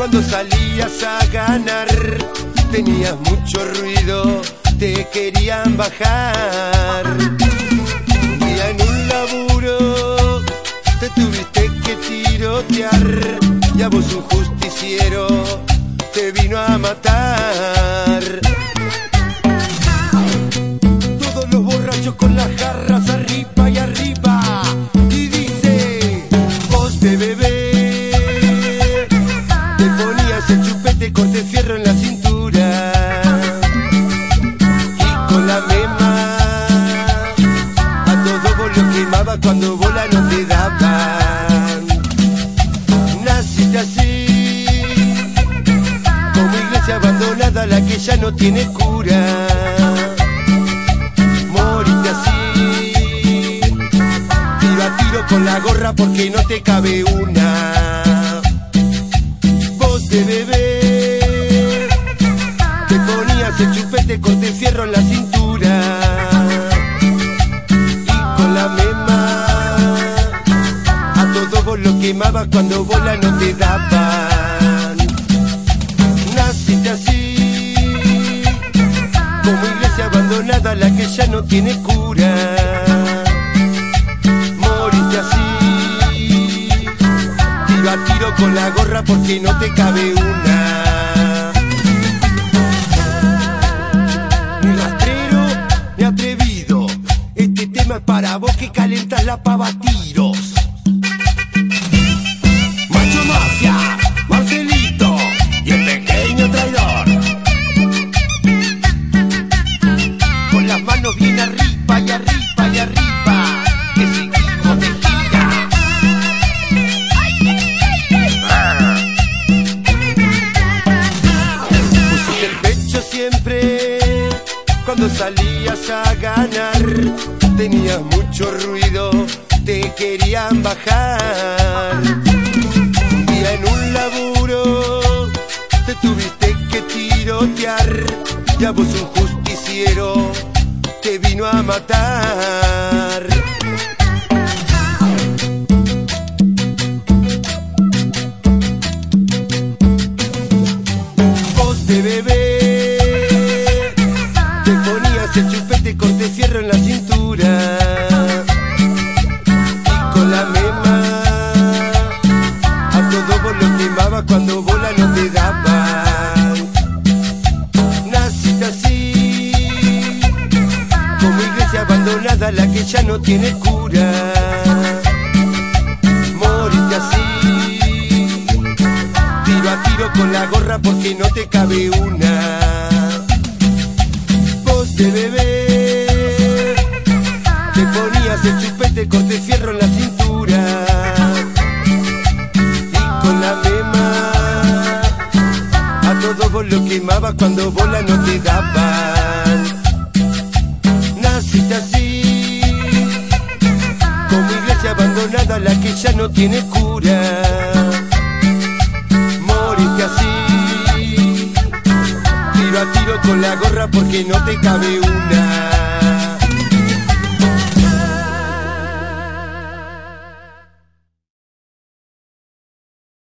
Cuando salías a ganar, tenías mucho ruido, te querían bajar. Un día en un laburo, te tuviste que tirotear, y a vos un justiciero te vino a matar. Todos los borrachos con las garras el chupete corte fierro en la cintura, y con la mema, a todo vos lo quemaba cuando bola no te daban. Naciste así, como iglesia abandonada la que ya no tiene cura. Moriste así, tiro tiro con la gorra porque no te cabe una. De bebé, te ponías el chupete con fierro en la cintura. Y con la mema, a todo vos lo quemabas cuando bola no te daban. Naciste así, como iglesia abandonada la que ya no tiene cura. Con la gorra porque no te cabe una. Ni rastrero, ni atrevido, este tema es para vos que calentas la pava a siempre cuando salías a ganar. Tenías mucho ruido, te querían bajar. Un día en un laburo te tuviste que tirotear. Y a vos un justiciero te vino a matar. La que ya no tiene cura. Moriste así tiro a tiro con la gorra porque no te cabe una. Vos de bebé, te ponías el chupete corte fierro en la cintura. Y con la mema, a todos vos lo quemabas cuando bola no te daban. Ya no tiene cura moriste así. Tiro a tiro con la gorra porque no te cabe una.